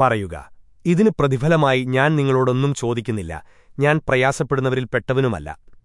പറയുക ഇതിന് പ്രതിഫലമായി ഞാൻ നിങ്ങളോടൊന്നും ചോദിക്കുന്നില്ല ഞാൻ പ്രയാസപ്പെടുന്നവരിൽ പെട്ടവനുമല്ല.